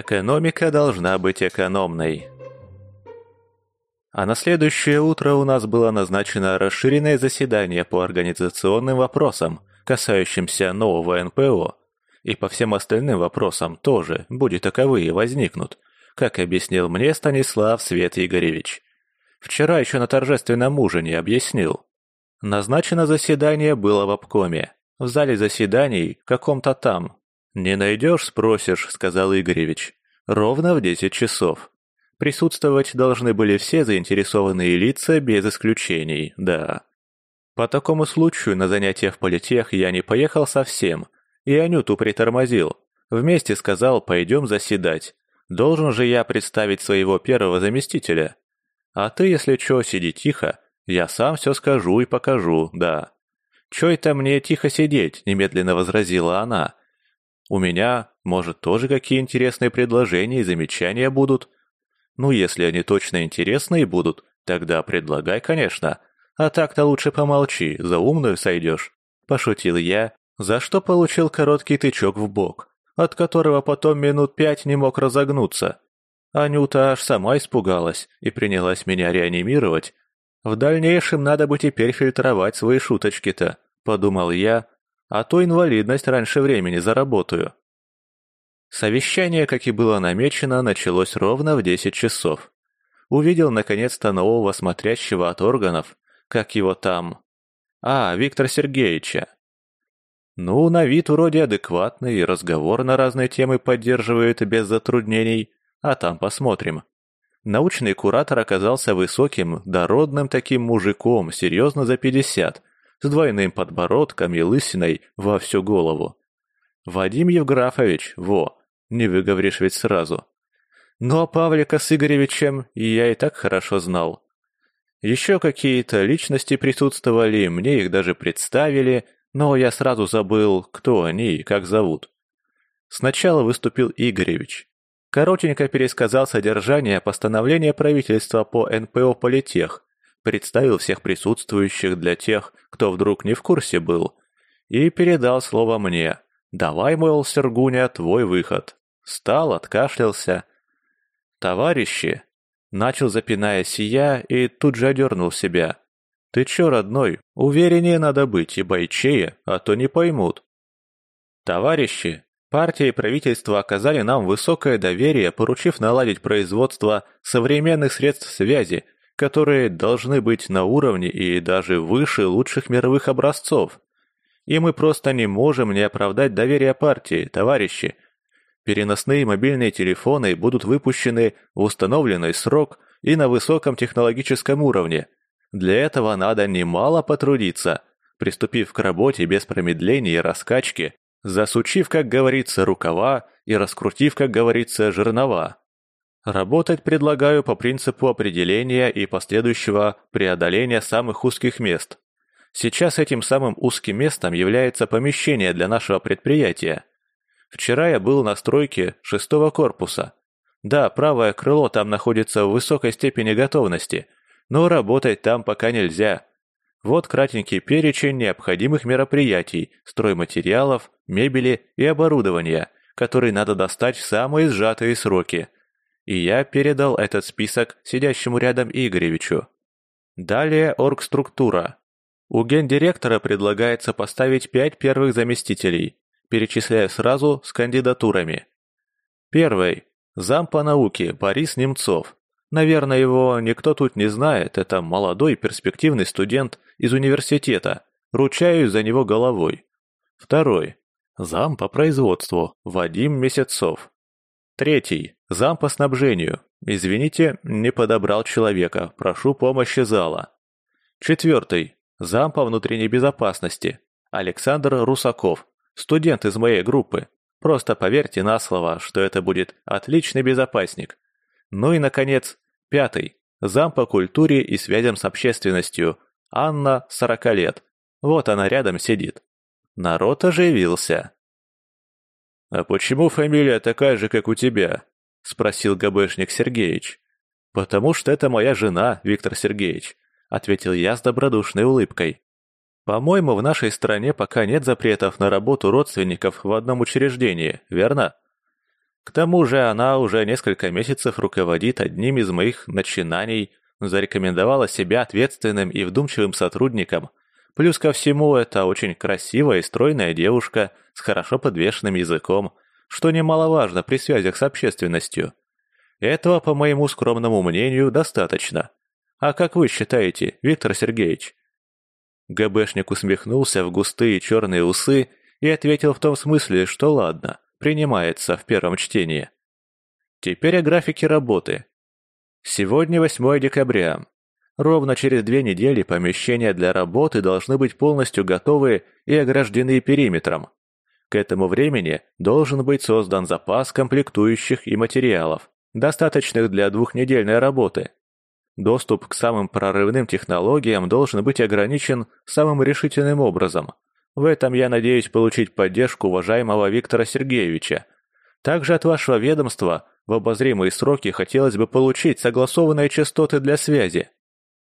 Экономика должна быть экономной. А на следующее утро у нас было назначено расширенное заседание по организационным вопросам, касающимся нового НПО, и по всем остальным вопросам тоже, будь таковые возникнут, как объяснил мне Станислав Свет Игоревич. Вчера еще на торжественном ужине объяснил. Назначено заседание было в обкоме, в зале заседаний, каком-то там. «Не найдешь, спросишь», — сказал Игоревич. «Ровно в десять часов». Присутствовать должны были все заинтересованные лица без исключений, да. По такому случаю на занятия в политех я не поехал совсем, и Анюту притормозил. Вместе сказал «пойдем заседать». Должен же я представить своего первого заместителя. А ты, если чё, сиди тихо, я сам все скажу и покажу, да. Чё это мне тихо сидеть, немедленно возразила она. У меня, может, тоже какие интересные предложения и замечания будут. Ну, если они точно интересные будут, тогда предлагай, конечно. А так-то лучше помолчи, за умную сойдешь. Пошутил я, за что получил короткий тычок в бок, от которого потом минут пять не мог разогнуться. Анюта аж сама испугалась и принялась меня реанимировать. В дальнейшем надо бы теперь фильтровать свои шуточки-то, подумал я, а то инвалидность раньше времени заработаю. Совещание, как и было намечено, началось ровно в 10 часов. Увидел наконец-то нового смотрящего от органов, как его там... А, Виктора Сергеевича. Ну, на вид вроде адекватный, и разговор на разные темы поддерживает без затруднений, а там посмотрим. Научный куратор оказался высоким, дородным таким мужиком, серьезно за пятьдесят, с двойным подбородком и лысиной во всю голову. Вадим Евграфович, во, не выговоришь ведь сразу. Ну а Павлика с Игоревичем я и так хорошо знал. Еще какие-то личности присутствовали, мне их даже представили, но я сразу забыл, кто они и как зовут. Сначала выступил Игоревич. Коротенько пересказал содержание постановления правительства по НПО «Политех», представил всех присутствующих для тех, кто вдруг не в курсе был, и передал слово мне. «Давай, мол, Сергуня, твой выход». Встал, откашлялся. «Товарищи!» Начал запинаясь я и тут же одернул себя. «Ты чё, родной, увереннее надо быть и бойчее, а то не поймут». «Товарищи, партия и правительство оказали нам высокое доверие, поручив наладить производство современных средств связи, которые должны быть на уровне и даже выше лучших мировых образцов. И мы просто не можем не оправдать доверие партии, товарищи, Переносные мобильные телефоны будут выпущены в установленный срок и на высоком технологическом уровне. Для этого надо немало потрудиться, приступив к работе без промедления и раскачки, засучив, как говорится, рукава и раскрутив, как говорится, жернова. Работать предлагаю по принципу определения и последующего преодоления самых узких мест. Сейчас этим самым узким местом является помещение для нашего предприятия – Вчера я был на стройке шестого корпуса. Да, правое крыло там находится в высокой степени готовности, но работать там пока нельзя. Вот кратенький перечень необходимых мероприятий, стройматериалов, мебели и оборудования, которые надо достать в самые сжатые сроки. И я передал этот список сидящему рядом Игоревичу. Далее оргструктура. У гендиректора предлагается поставить пять первых заместителей, перечисляя сразу с кандидатурами. Первый. Зам по науке Борис Немцов. Наверное, его никто тут не знает, это молодой перспективный студент из университета. Ручаюсь за него головой. Второй. Зам по производству Вадим Месяцов. Третий. Зам по снабжению. Извините, не подобрал человека, прошу помощи зала. Четвертый. Зам по внутренней безопасности. Александр Русаков. Студент из моей группы. Просто поверьте на слово, что это будет отличный безопасник. Ну и, наконец, пятый. Зам по культуре и связям с общественностью. Анна, 40 лет. Вот она рядом сидит. Народ оживился. «А почему фамилия такая же, как у тебя?» – спросил ГБшник Сергеевич. «Потому что это моя жена, Виктор Сергеевич», – ответил я с добродушной улыбкой. По-моему, в нашей стране пока нет запретов на работу родственников в одном учреждении, верно? К тому же она уже несколько месяцев руководит одним из моих начинаний, зарекомендовала себя ответственным и вдумчивым сотрудником. Плюс ко всему, это очень красивая и стройная девушка с хорошо подвешенным языком, что немаловажно при связях с общественностью. Этого, по моему скромному мнению, достаточно. А как вы считаете, Виктор Сергеевич? ГБшник усмехнулся в густые черные усы и ответил в том смысле, что ладно, принимается в первом чтении. Теперь о графике работы. Сегодня 8 декабря. Ровно через две недели помещения для работы должны быть полностью готовы и ограждены периметром. К этому времени должен быть создан запас комплектующих и материалов, достаточных для двухнедельной работы. Доступ к самым прорывным технологиям должен быть ограничен самым решительным образом. В этом я надеюсь получить поддержку уважаемого Виктора Сергеевича. Также от вашего ведомства в обозримые сроки хотелось бы получить согласованные частоты для связи.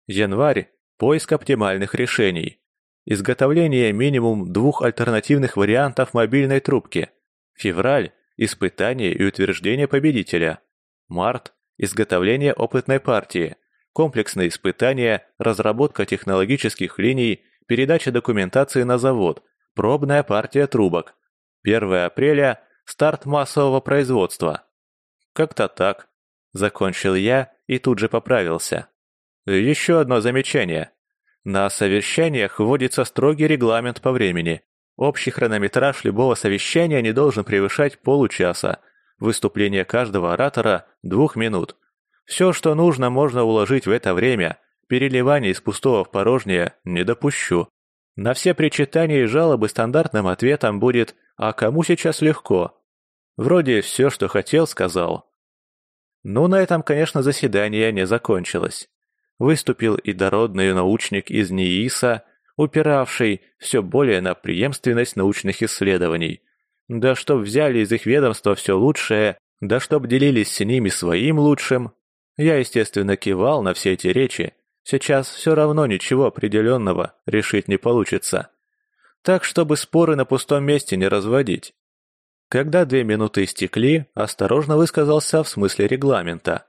Январь – поиск оптимальных решений. Изготовление минимум двух альтернативных вариантов мобильной трубки. Февраль – испытание и утверждение победителя. Март – изготовление опытной партии комплексные испытания, разработка технологических линий, передача документации на завод, пробная партия трубок. 1 апреля – старт массового производства. Как-то так. Закончил я и тут же поправился. Еще одно замечание. На совещаниях вводится строгий регламент по времени. Общий хронометраж любого совещания не должен превышать получаса. Выступление каждого оратора – двух минут. Все, что нужно, можно уложить в это время. Переливание из пустого в порожнее не допущу. На все причитания и жалобы стандартным ответом будет «А кому сейчас легко?» Вроде все, что хотел, сказал. Ну, на этом, конечно, заседание не закончилось. Выступил и дородный научник из НИИСа, упиравший все более на преемственность научных исследований. Да чтоб взяли из их ведомства все лучшее, да чтоб делились с ними своим лучшим, я, естественно, кивал на все эти речи. Сейчас все равно ничего определенного решить не получится. Так, чтобы споры на пустом месте не разводить. Когда две минуты истекли, осторожно высказался в смысле регламента.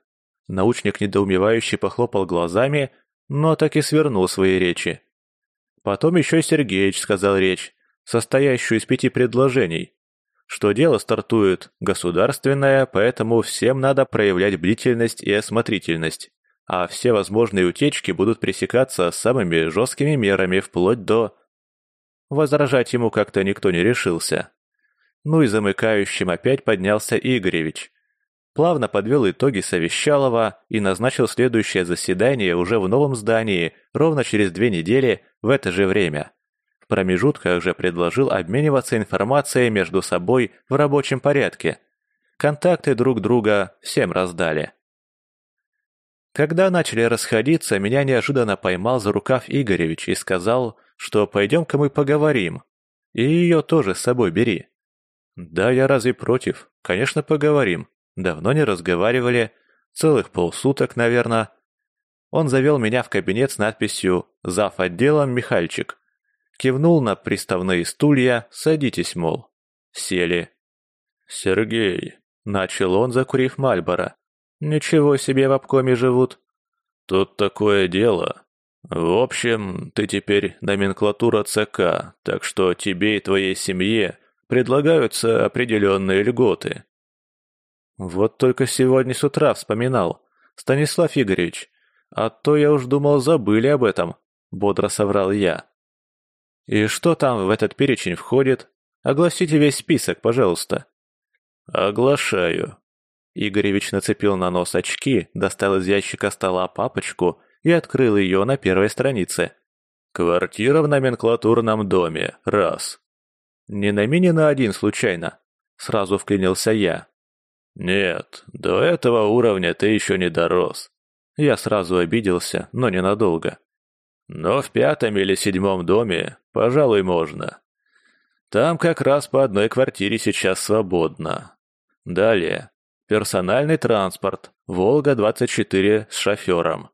Научник недоумевающе похлопал глазами, но так и свернул свои речи. Потом еще Сергеич сказал речь, состоящую из пяти предложений, что дело стартует государственное, поэтому всем надо проявлять бдительность и осмотрительность, а все возможные утечки будут пресекаться самыми жесткими мерами вплоть до... Возражать ему как-то никто не решился. Ну и замыкающим опять поднялся Игоревич. Плавно подвел итоги Совещалова и назначил следующее заседание уже в новом здании ровно через две недели в это же время. В промежутках же предложил обмениваться информацией между собой в рабочем порядке. Контакты друг друга всем раздали. Когда начали расходиться, меня неожиданно поймал за рукав Игоревич и сказал, что пойдем-ка мы поговорим. И ее тоже с собой бери. Да, я разве против? Конечно, поговорим. Давно не разговаривали. Целых полсуток, наверное. Он завел меня в кабинет с надписью «Зав. отделом Михальчик». Кивнул на приставные стулья, садитесь, мол. Сели. «Сергей», — начал он, закурив Мальбора. «Ничего себе в обкоме живут». «Тут такое дело. В общем, ты теперь номенклатура ЦК, так что тебе и твоей семье предлагаются определенные льготы». «Вот только сегодня с утра вспоминал. Станислав Игоревич, а то я уж думал, забыли об этом», — бодро соврал я. «И что там в этот перечень входит? Огласите весь список, пожалуйста». «Оглашаю». Игоревич нацепил на нос очки, достал из ящика стола папочку и открыл ее на первой странице. «Квартира в номенклатурном доме. Раз». «Не на Минина один случайно?» Сразу вклинился я. «Нет, до этого уровня ты еще не дорос». Я сразу обиделся, но ненадолго. Но в пятом или седьмом доме, пожалуй, можно. Там как раз по одной квартире сейчас свободно. Далее. Персональный транспорт. «Волга-24» с шофером.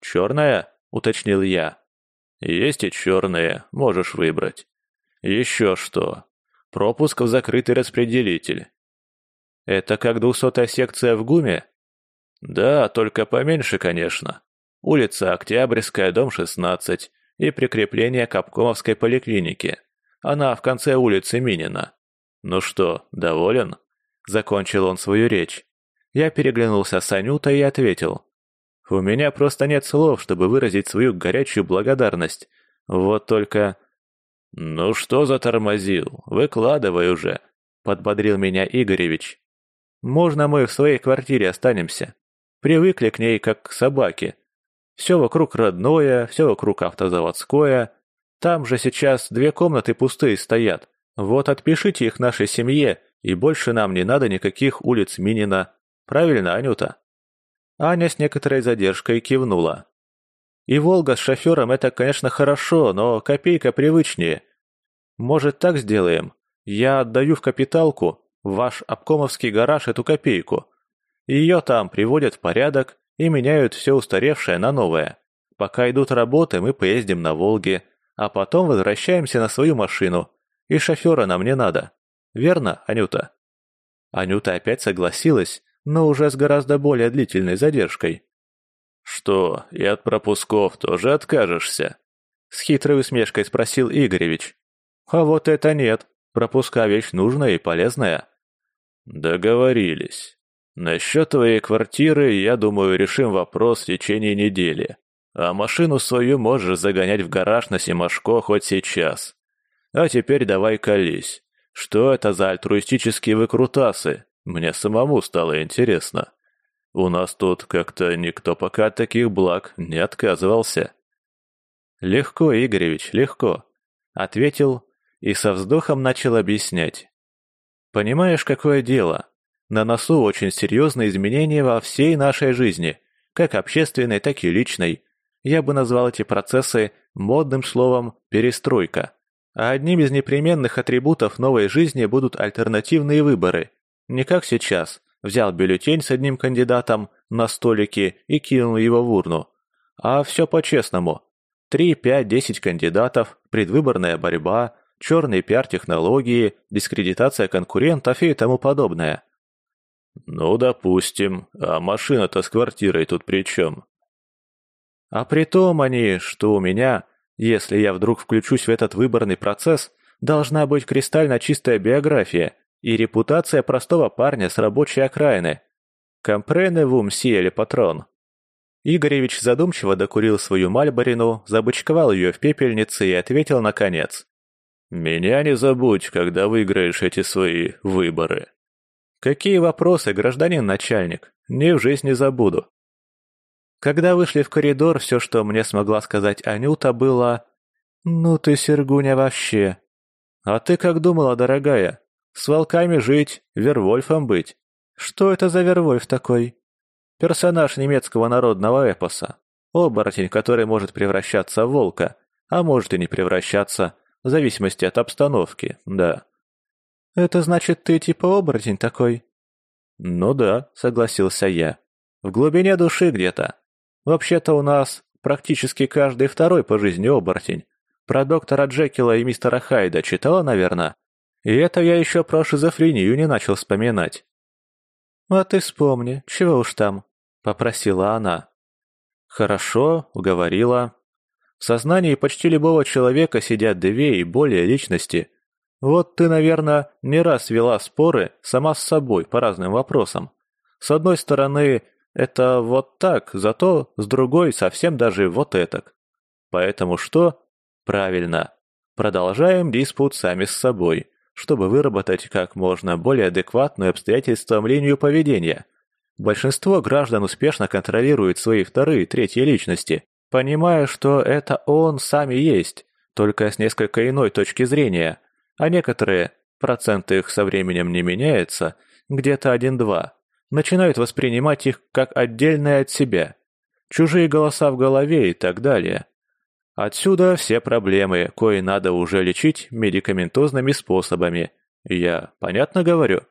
«Черная?» — уточнил я. «Есть и черные, можешь выбрать. Еще что. Пропуск в закрытый распределитель». Это как двухсотая секция в ГУМе? Да, только поменьше, конечно. Улица Октябрьская, дом 16 и прикрепление к обкомовской поликлинике. Она в конце улицы Минина. Ну что, доволен? Закончил он свою речь. Я переглянулся с Анютой и ответил. У меня просто нет слов, чтобы выразить свою горячую благодарность. Вот только... «Ну что затормозил? Выкладывай уже», — подбодрил меня Игоревич. «Можно мы в своей квартире останемся? Привыкли к ней, как к собаке. Все вокруг родное, все вокруг автозаводское. Там же сейчас две комнаты пустые стоят. Вот отпишите их нашей семье, и больше нам не надо никаких улиц Минина. Правильно, Анюта?» Аня с некоторой задержкой кивнула. И «Волга» с шофером – это, конечно, хорошо, но копейка привычнее. Может, так сделаем? Я отдаю в капиталку, ваш обкомовский гараж, эту копейку. Ее там приводят в порядок и меняют все устаревшее на новое. Пока идут работы, мы поездим на «Волге», а потом возвращаемся на свою машину. И шофера нам не надо. Верно, Анюта?» Анюта опять согласилась, но уже с гораздо более длительной задержкой. «Что, и от пропусков тоже откажешься?» С хитрой усмешкой спросил Игоревич. «А вот это нет. Пропуска вещь нужная и полезная». «Договорились. Насчет твоей квартиры, я думаю, решим вопрос в течение недели. А машину свою можешь загонять в гараж на Симашко хоть сейчас. А теперь давай колись. Что это за альтруистические выкрутасы? Мне самому стало интересно. У нас тут как-то никто пока от таких благ не отказывался. Легко, Игоревич, легко, ответил и со вздохом начал объяснять. Понимаешь, какое дело? На носу очень серьезные изменения во всей нашей жизни, как общественной, так и личной. Я бы назвал эти процессы модным словом «перестройка». А одним из непременных атрибутов новой жизни будут альтернативные выборы, не как сейчас. Взял бюллетень с одним кандидатом на столике и кинул его в урну. А все по-честному. Три, пять, десять кандидатов, предвыборная борьба, черный пиар-технологии, дискредитация конкурентов и тому подобное. Ну, допустим. А машина-то с квартирой тут при чем? А при том они, что у меня, если я вдруг включусь в этот выборный процесс, должна быть кристально чистая биография, и репутация простого парня с рабочей окраины. Компрене вум сиели патрон. Игоревич задумчиво докурил свою мальборину, забычковал ее в пепельнице и ответил наконец. «Меня не забудь, когда выиграешь эти свои выборы». «Какие вопросы, гражданин начальник? Ни в жизнь не забуду». Когда вышли в коридор, все, что мне смогла сказать Анюта, было «Ну ты, Сергуня, вообще!» «А ты как думала, дорогая?» С волками жить, Вервольфом быть. Что это за Вервольф такой? Персонаж немецкого народного эпоса. Оборотень, который может превращаться в волка, а может и не превращаться, в зависимости от обстановки, да. Это значит, ты типа оборотень такой? Ну да, согласился я. В глубине души где-то. Вообще-то у нас практически каждый второй по жизни оборотень. Про доктора Джекила и мистера Хайда читала, наверное? И это я еще про шизофрению не начал вспоминать. «А ты вспомни, чего уж там», — попросила она. «Хорошо», — уговорила. «В сознании почти любого человека сидят две и более личности. Вот ты, наверное, не раз вела споры сама с собой по разным вопросам. С одной стороны, это вот так, зато с другой совсем даже вот этак. Поэтому что? Правильно. Продолжаем диспут сами с собой чтобы выработать как можно более адекватную обстоятельствам линию поведения. Большинство граждан успешно контролируют свои вторые и третьи личности, понимая, что это он сам и есть, только с несколько иной точки зрения, а некоторые, проценты их со временем не меняются, где-то один-два, начинают воспринимать их как отдельные от себя, чужие голоса в голове и так далее. Отсюда все проблемы, кои надо уже лечить медикаментозными способами. Я понятно говорю?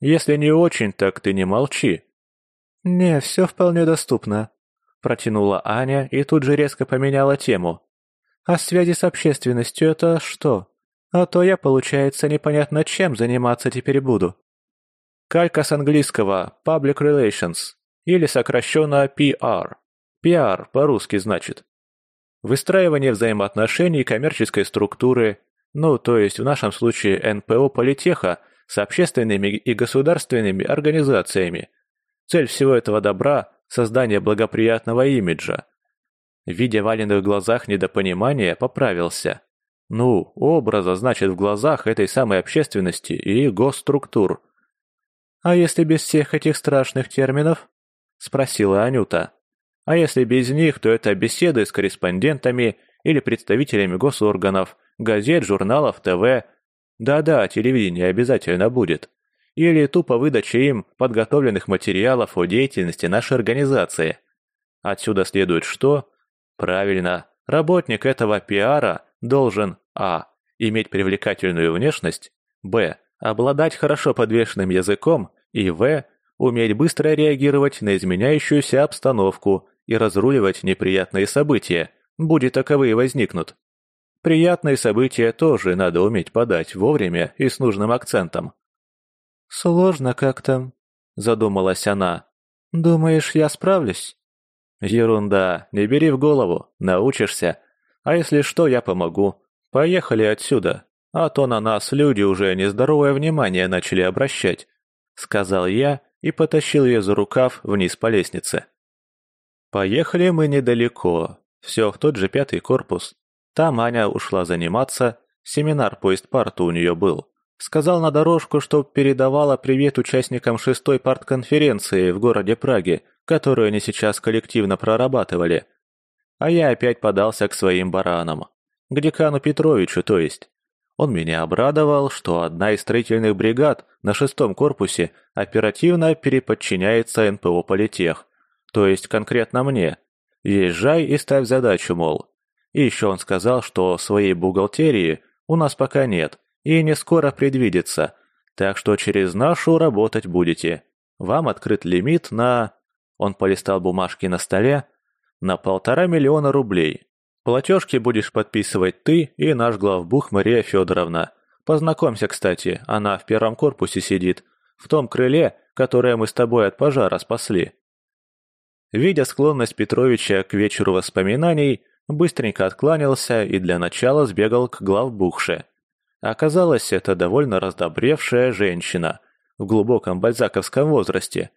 Если не очень, так ты не молчи. Не, все вполне доступно. Протянула Аня и тут же резко поменяла тему. А связи с общественностью это что? А то я, получается, непонятно чем заниматься теперь буду. Калька с английского Public Relations или сокращенно PR. PR по-русски значит. Выстраивание взаимоотношений коммерческой структуры, ну, то есть в нашем случае НПО Политеха с общественными и государственными организациями. Цель всего этого добра – создание благоприятного имиджа. Видя Валиных глазах недопонимание, поправился. Ну, образа, значит, в глазах этой самой общественности и госструктур. «А если без всех этих страшных терминов?» – спросила Анюта. «А если без них, то это беседы с корреспондентами или представителями госорганов, газет, журналов, ТВ. Да-да, телевидение обязательно будет. Или тупо выдача им подготовленных материалов о деятельности нашей организации. Отсюда следует что? Правильно, работник этого пиара должен а. иметь привлекательную внешность, б. обладать хорошо подвешенным языком и в. уметь быстро реагировать на изменяющуюся обстановку и разруливать неприятные события, будет таковые возникнут. Приятные события тоже надо уметь подать вовремя и с нужным акцентом. «Сложно как-то», — задумалась она. «Думаешь, я справлюсь?» «Ерунда, не бери в голову, научишься. А если что, я помогу. Поехали отсюда, а то на нас люди уже нездоровое внимание начали обращать», — сказал я и потащил ее за рукав вниз по лестнице. Поехали мы недалеко, все в тот же пятый корпус. Там Аня ушла заниматься, семинар по истпарту у нее был. Сказал на дорожку, чтоб передавала привет участникам шестой партконференции в городе Праге, которую они сейчас коллективно прорабатывали. А я опять подался к своим баранам. К декану Петровичу, то есть. Он меня обрадовал, что одна из строительных бригад на шестом корпусе оперативно переподчиняется НПО «Политех», то есть конкретно мне. Езжай и ставь задачу, мол. И еще он сказал, что своей бухгалтерии у нас пока нет и не скоро предвидится, так что через нашу работать будете. Вам открыт лимит на... Он полистал бумажки на столе. На полтора миллиона рублей. Платежки будешь подписывать ты и наш главбух Мария Федоровна. Познакомься, кстати, она в первом корпусе сидит, в том крыле, которое мы с тобой от пожара спасли. Видя склонность Петровича к вечеру воспоминаний, быстренько откланялся и для начала сбегал к главбухше. Оказалось, это довольно раздобревшая женщина в глубоком бальзаковском возрасте.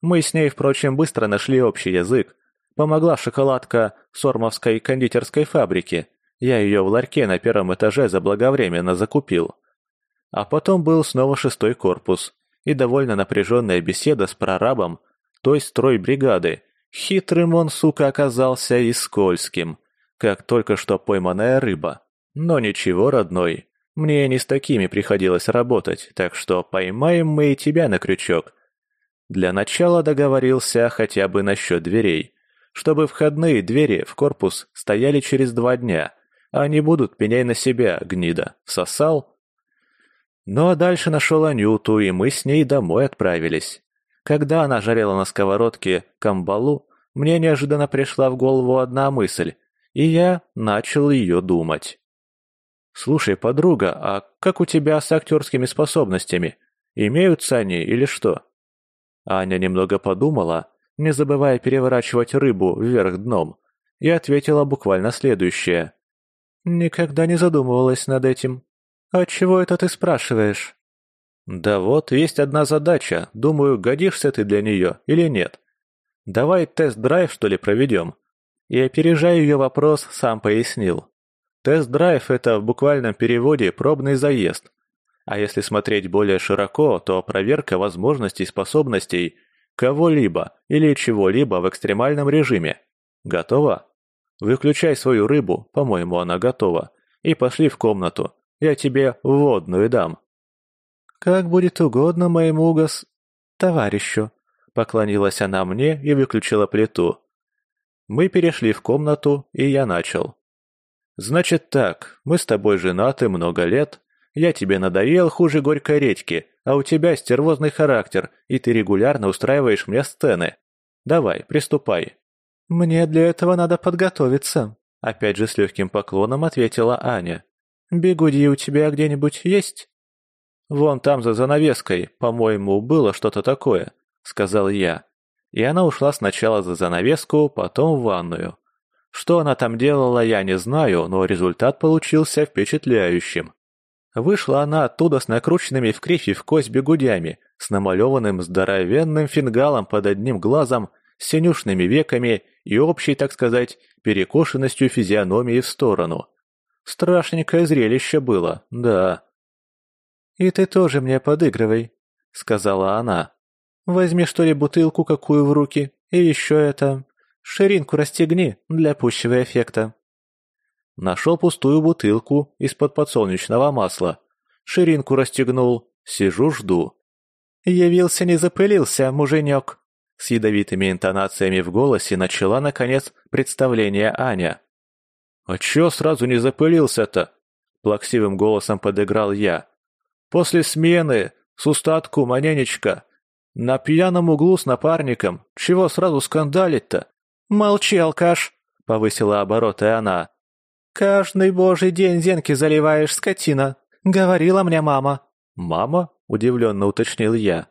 Мы с ней, впрочем, быстро нашли общий язык. Помогла шоколадка Сормовской кондитерской фабрики. Я ее в ларьке на первом этаже заблаговременно закупил. А потом был снова шестой корпус и довольно напряженная беседа с прорабом той стройбригады. Хитрым он, сука, оказался и скользким, как только что пойманная рыба. Но ничего, родной, мне не с такими приходилось работать, так что поймаем мы и тебя на крючок. Для начала договорился хотя бы насчет дверей, чтобы входные двери в корпус стояли через два дня, а не будут пеняй на себя, гнида, сосал. Ну а дальше нашел Анюту, и мы с ней домой отправились. Когда она жарила на сковородке камбалу, мне неожиданно пришла в голову одна мысль, и я начал ее думать. «Слушай, подруга, а как у тебя с актерскими способностями? Имеются они или что?» Аня немного подумала, не забывая переворачивать рыбу вверх дном, и ответила буквально следующее. «Никогда не задумывалась над этим. А чего это ты спрашиваешь?» «Да вот, есть одна задача. Думаю, годишься ты для нее или нет. Давай тест-драйв, что ли, проведем?» И, опережая ее вопрос, сам пояснил. Тест-драйв – это в буквальном переводе пробный заезд. А если смотреть более широко, то проверка возможностей и способностей кого-либо или чего-либо в экстремальном режиме. Готово? Выключай свою рыбу, по-моему, она готова, и пошли в комнату. Я тебе водную дам. «Как будет угодно моему гос... товарищу», — поклонилась она мне и выключила плиту. Мы перешли в комнату, и я начал. «Значит так, мы с тобой женаты много лет, я тебе надоел хуже горькой редьки, а у тебя стервозный характер, и ты регулярно устраиваешь мне сцены. Давай, приступай». «Мне для этого надо подготовиться», — опять же с легким поклоном ответила Аня. «Бегуди у тебя где-нибудь есть?» Вон там за занавеской, по-моему, было что-то такое», — сказал я. И она ушла сначала за занавеску, потом в ванную. Что она там делала, я не знаю, но результат получился впечатляющим. Вышла она оттуда с накрученными в кривь и в кость бегудями, с намалеванным здоровенным фингалом под одним глазом, с синюшными веками и общей, так сказать, перекошенностью физиономии в сторону. Страшненькое зрелище было, да. «И ты тоже мне подыгрывай», — сказала она. «Возьми, что ли, бутылку какую в руки, и еще это... Ширинку расстегни для пущего эффекта». Нашел пустую бутылку из-под подсолнечного масла. Ширинку расстегнул, сижу, жду. «Явился, не запылился, муженек!» С ядовитыми интонациями в голосе начала, наконец, представление Аня. «А чё сразу не запылился-то?» Плаксивым голосом подыграл я. «После смены, с устатку, маненечка. На пьяном углу с напарником. Чего сразу скандалить-то?» «Молчи, алкаш!» — повысила обороты она. «Каждый божий день зенки заливаешь, скотина. Говорила мне мама». «Мама?» — удивленно уточнил я.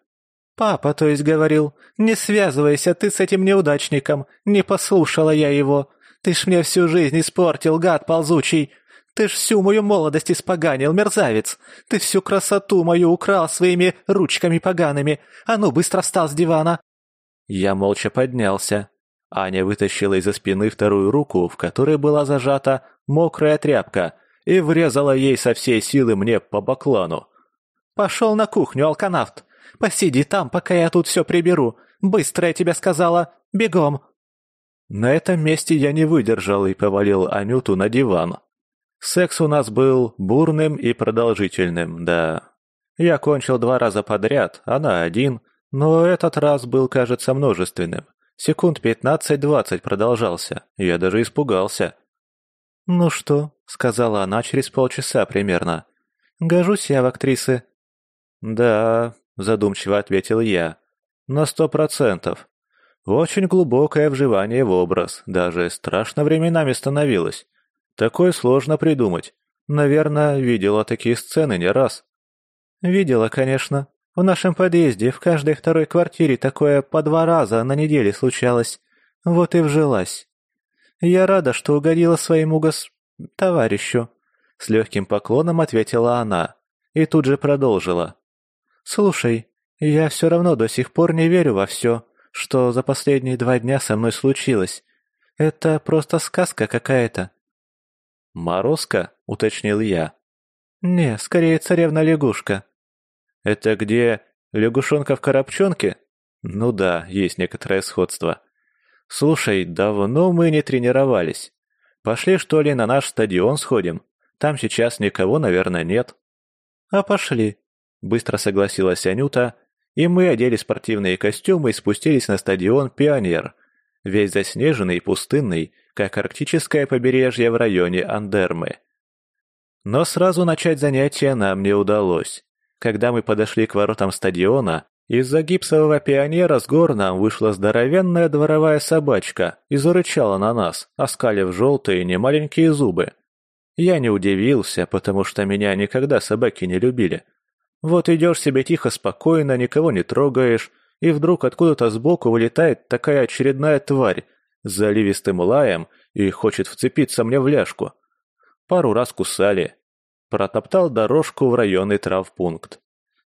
«Папа, то есть, говорил, не связывайся ты с этим неудачником, не послушала я его. Ты ж мне всю жизнь испортил, гад ползучий. Ты ж всю мою молодость испоганил, мерзавец. Ты всю красоту мою украл своими ручками погаными. А ну, быстро встал с дивана!» Я молча поднялся. Аня вытащила из-за спины вторую руку, в которой была зажата мокрая тряпка, и врезала ей со всей силы мне по баклану. «Пошел на кухню, алканавт! Посиди там, пока я тут все приберу. Быстро я тебе сказала. Бегом!» На этом месте я не выдержал и повалил Анюту на диван. Секс у нас был бурным и продолжительным, да. Я кончил два раза подряд, она один, но этот раз был, кажется, множественным. Секунд пятнадцать-двадцать продолжался, я даже испугался. «Ну что?» — сказала она через полчаса примерно. «Гожусь я в актрисы». «Да», — задумчиво ответил я. «На сто процентов. Очень глубокое вживание в образ, даже страшно временами становилось. Такое сложно придумать. Наверное, видела такие сцены не раз. Видела, конечно. В нашем подъезде в каждой второй квартире такое по два раза на неделе случалось. Вот и вжилась. Я рада, что угодила своему гос... товарищу. С легким поклоном ответила она и тут же продолжила. «Слушай, я все равно до сих пор не верю во все, что за последние два дня со мной случилось. Это просто сказка какая-то». «Морозко?» — уточнил я. «Не, скорее царевна-лягушка». «Это где лягушонка в коробчонке?» «Ну да, есть некоторое сходство». «Слушай, давно мы не тренировались. Пошли, что ли, на наш стадион сходим? Там сейчас никого, наверное, нет». «А пошли», — быстро согласилась Анюта и мы одели спортивные костюмы и спустились на стадион «Пионер», весь заснеженный и пустынный, как арктическое побережье в районе Андермы. Но сразу начать занятия нам не удалось. Когда мы подошли к воротам стадиона, из-за гипсового пионера с гор нам вышла здоровенная дворовая собачка и зарычала на нас, оскалив желтые немаленькие зубы. Я не удивился, потому что меня никогда собаки не любили. Вот идешь себе тихо, спокойно, никого не трогаешь, и вдруг откуда-то сбоку вылетает такая очередная тварь с заливистым лаем и хочет вцепиться мне в ляжку. Пару раз кусали. Протоптал дорожку в районный травпункт.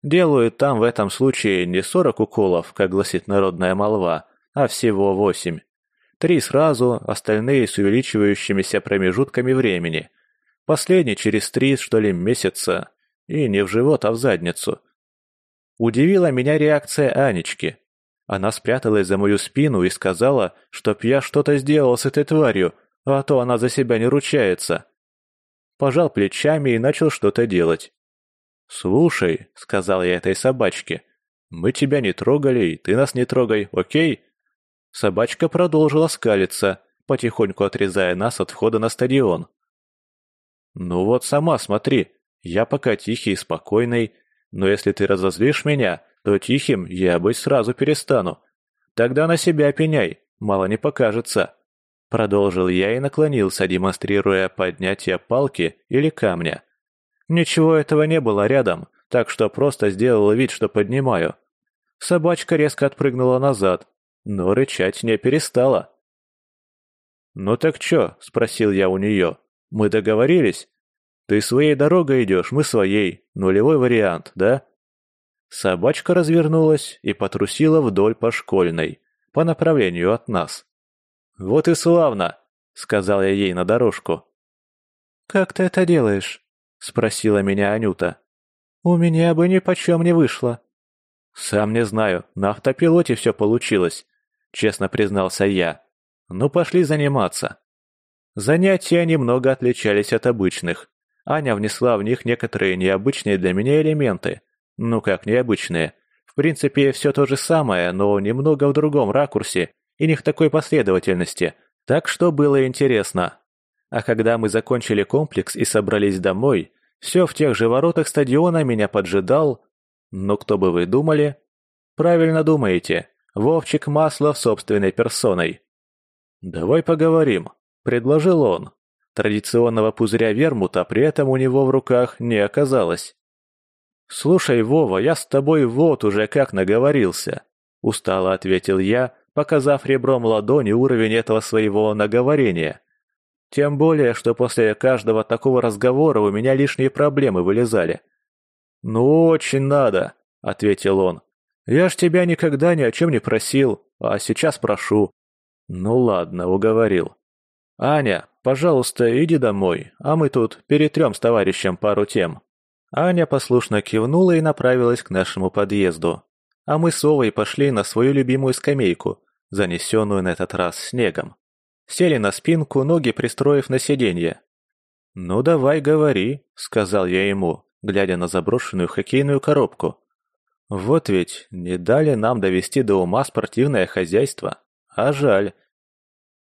Делают там в этом случае не сорок уколов, как гласит народная молва, а всего восемь. Три сразу, остальные с увеличивающимися промежутками времени. Последний через три, что ли, месяца, и не в живот, а в задницу. Удивила меня реакция Анечки. Она спряталась за мою спину и сказала, чтоб я что-то сделал с этой тварью, а то она за себя не ручается. Пожал плечами и начал что-то делать. «Слушай», — сказал я этой собачке, — «мы тебя не трогали, и ты нас не трогай, окей?» Собачка продолжила скалиться, потихоньку отрезая нас от входа на стадион. «Ну вот сама смотри, я пока тихий и спокойный, но если ты разозлишь меня, то тихим я быть сразу перестану. Тогда на себя пеняй, мало не покажется». Продолжил я и наклонился, демонстрируя поднятие палки или камня. Ничего этого не было рядом, так что просто сделал вид, что поднимаю. Собачка резко отпрыгнула назад, но рычать не перестала. «Ну так чё?» – спросил я у неё. «Мы договорились? Ты своей дорогой идёшь, мы своей. Нулевой вариант, да?» Собачка развернулась и потрусила вдоль по школьной, по направлению от нас. «Вот и славно!» – сказал я ей на дорожку. «Как ты это делаешь?» – спросила меня Анюта. «У меня бы ни почем не вышло». «Сам не знаю, на автопилоте все получилось», – честно признался я. «Ну, пошли заниматься». Занятия немного отличались от обычных. Аня внесла в них некоторые необычные для меня элементы. Ну как необычные? В принципе, все то же самое, но немного в другом ракурсе и не в такой последовательности. Так что было интересно. А когда мы закончили комплекс и собрались домой, все в тех же воротах стадиона меня поджидал... Ну кто бы вы думали? Правильно думаете, Вовчик Маслов собственной персоной. «Давай поговорим», — предложил он. Традиционного пузыря вермута при этом у него в руках не оказалось. «Слушай, Вова, я с тобой вот уже как наговорился», — устало ответил я, показав ребром ладони уровень этого своего наговорения. Тем более, что после каждого такого разговора у меня лишние проблемы вылезали. «Ну, очень надо», — ответил он. «Я ж тебя никогда ни о чем не просил, а сейчас прошу». «Ну ладно, уговорил». «Аня, пожалуйста, иди домой, а мы тут перетрем с товарищем пару тем». Аня послушно кивнула и направилась к нашему подъезду. А мы с Овой пошли на свою любимую скамейку, занесенную на этот раз снегом. Сели на спинку, ноги пристроив на сиденье. «Ну давай говори», — сказал я ему, глядя на заброшенную хоккейную коробку. «Вот ведь не дали нам довести до ума спортивное хозяйство. А жаль».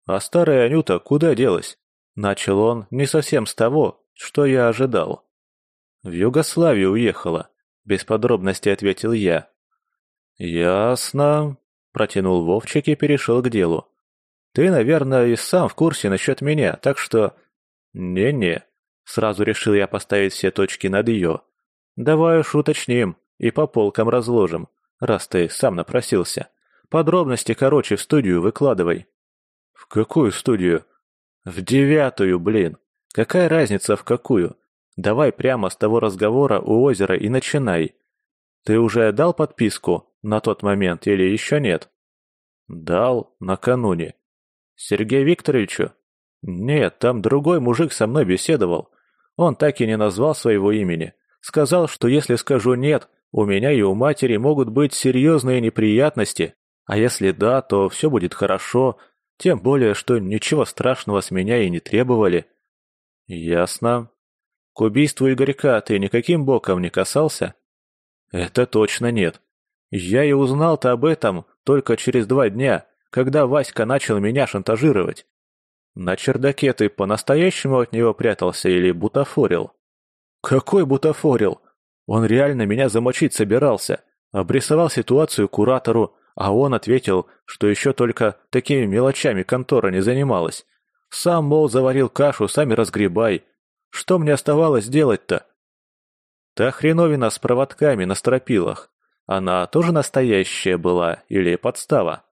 «А старая Анюта куда делась?» Начал он не совсем с того, что я ожидал. «В Югославию уехала», — без подробностей ответил я. «Ясно», — протянул Вовчик и перешел к делу. Ты, наверное, и сам в курсе насчет меня, так что... Не-не, сразу решил я поставить все точки над «ё». Давай уж уточним и по полкам разложим, раз ты сам напросился. Подробности, короче, в студию выкладывай. В какую студию? В девятую, блин. Какая разница в какую? Давай прямо с того разговора у озера и начинай. Ты уже дал подписку на тот момент или еще нет? Дал накануне. Сергею Викторовичу? Нет, там другой мужик со мной беседовал. Он так и не назвал своего имени. Сказал, что если скажу «нет», у меня и у матери могут быть серьезные неприятности, а если да, то все будет хорошо, тем более, что ничего страшного с меня и не требовали. Ясно. К убийству Игорька ты никаким боком не касался? Это точно нет. Я и узнал-то об этом только через два дня, когда Васька начал меня шантажировать. На чердаке ты по-настоящему от него прятался или бутафорил? Какой бутафорил? Он реально меня замочить собирался. Обрисовал ситуацию куратору, а он ответил, что еще только такими мелочами контора не занималась. Сам, мол, заварил кашу, сами разгребай. Что мне оставалось делать-то? Та хреновина с проводками на стропилах. Она тоже настоящая была или подстава?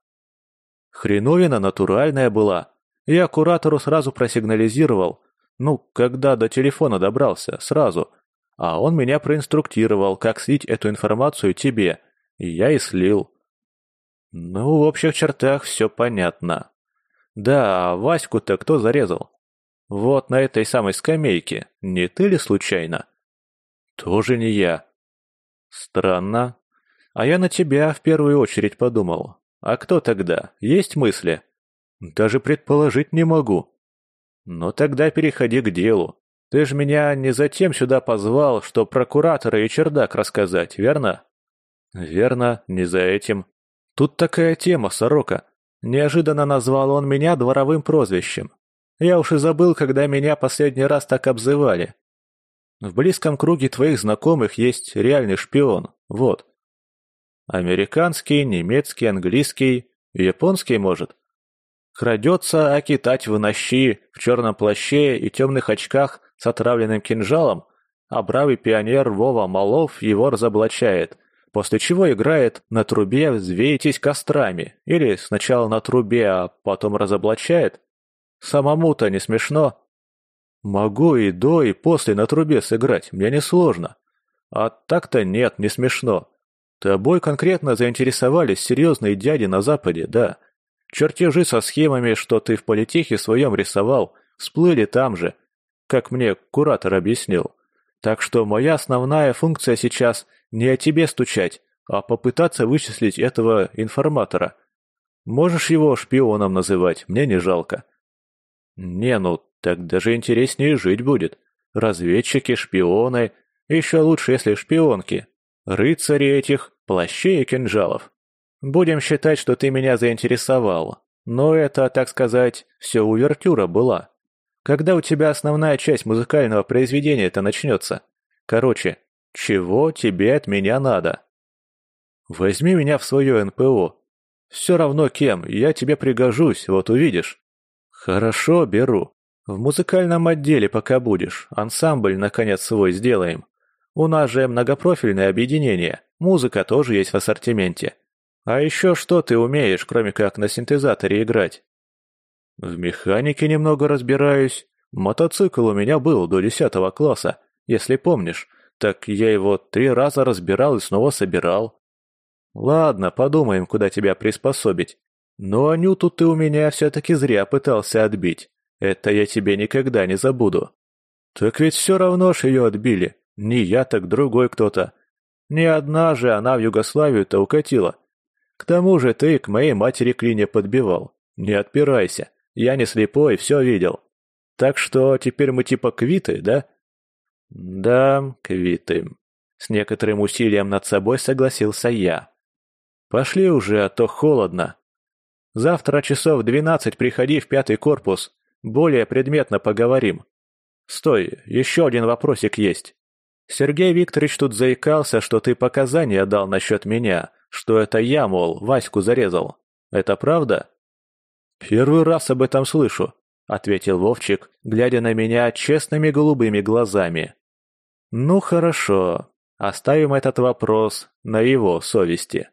Хреновина натуральная была. Я куратору сразу просигнализировал. Ну, когда до телефона добрался, сразу. А он меня проинструктировал, как слить эту информацию тебе. И я и слил. Ну, в общих чертах все понятно. Да, а Ваську-то кто зарезал? Вот на этой самой скамейке. Не ты ли случайно? Тоже не я. Странно. А я на тебя в первую очередь подумал. А кто тогда? Есть мысли? Даже предположить не могу. Но тогда переходи к делу. Ты же меня не затем сюда позвал, что прокуратора и чердак рассказать, верно? Верно, не за этим. Тут такая тема, сорока. Неожиданно назвал он меня дворовым прозвищем. Я уж и забыл, когда меня последний раз так обзывали. В близком круге твоих знакомых есть реальный шпион, вот. Американский, немецкий, английский, японский, может. Крадется Акитать в нощи, в черном плаще и темных очках с отравленным кинжалом, а бравый пионер Вова Малов его разоблачает, после чего играет «На трубе взвейтесь кострами» или сначала на трубе, а потом разоблачает. Самому-то не смешно. Могу и до, и после на трубе сыграть, мне не сложно. А так-то нет, не смешно. Тобой конкретно заинтересовались серьезные дяди на Западе, да. Чертежи со схемами, что ты в политехе своем рисовал, всплыли там же, как мне куратор объяснил. Так что моя основная функция сейчас не о тебе стучать, а попытаться вычислить этого информатора. Можешь его шпионом называть, мне не жалко. Не, ну, так даже интереснее жить будет. Разведчики, шпионы, еще лучше, если шпионки. Рыцари этих, плащей и кинжалов. Будем считать, что ты меня заинтересовал. Но это, так сказать, все увертюра была. Когда у тебя основная часть музыкального произведения-то начнется? Короче, чего тебе от меня надо? Возьми меня в свое НПО. Все равно кем, я тебе пригожусь, вот увидишь. Хорошо, беру. В музыкальном отделе пока будешь, ансамбль, наконец, свой сделаем. У нас же многопрофильное объединение, музыка тоже есть в ассортименте. А еще что ты умеешь, кроме как на синтезаторе играть? В механике немного разбираюсь. Мотоцикл у меня был до десятого класса, если помнишь. Так я его три раза разбирал и снова собирал. Ладно, подумаем, куда тебя приспособить. Но Анюту ты у меня все-таки зря пытался отбить. Это я тебе никогда не забуду. Так ведь все равно ж ее отбили. Не я, так другой кто-то. Не одна же она в Югославию-то укатила. К тому же ты к моей матери клине подбивал. Не отпирайся. Я не слепой, все видел. Так что теперь мы типа квиты, да? Да, квиты. С некоторым усилием над собой согласился я. Пошли уже, а то холодно. Завтра часов двенадцать приходи в пятый корпус. Более предметно поговорим. Стой, еще один вопросик есть. Сергей Викторович тут заикался, что ты показания дал насчет меня, что это я, мол, Ваську зарезал. Это правда? «Первый раз об этом слышу», — ответил Вовчик, глядя на меня честными голубыми глазами. «Ну хорошо, оставим этот вопрос на его совести».